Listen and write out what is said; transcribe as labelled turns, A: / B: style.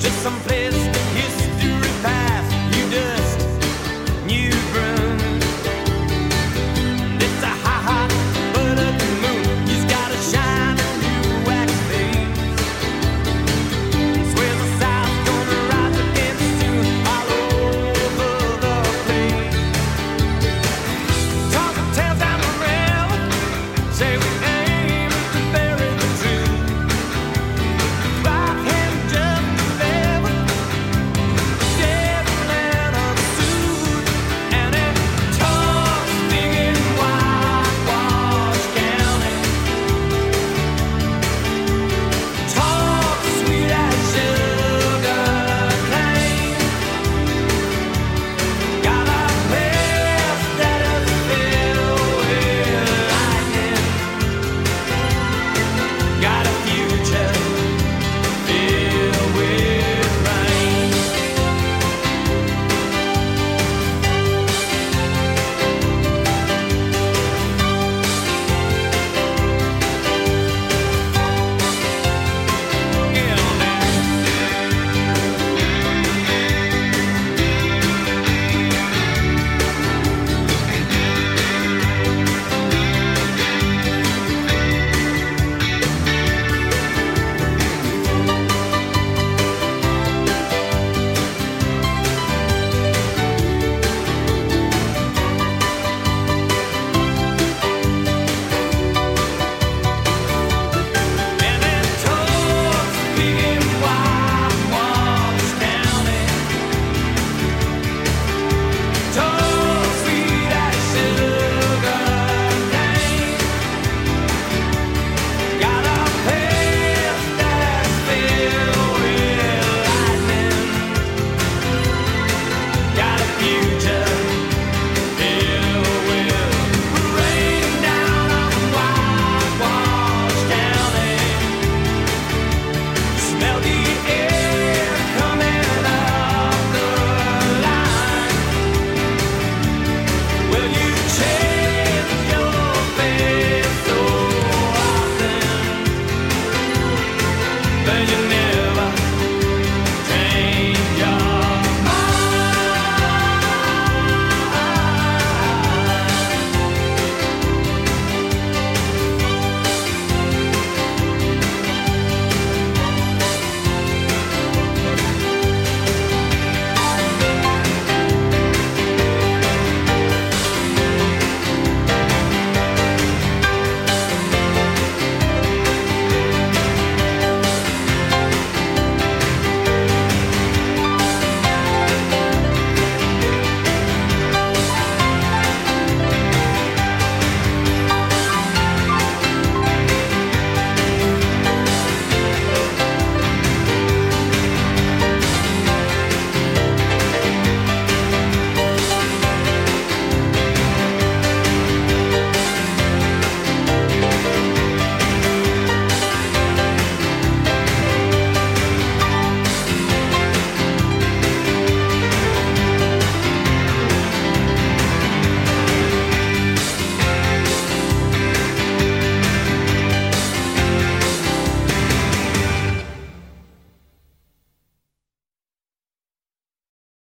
A: just some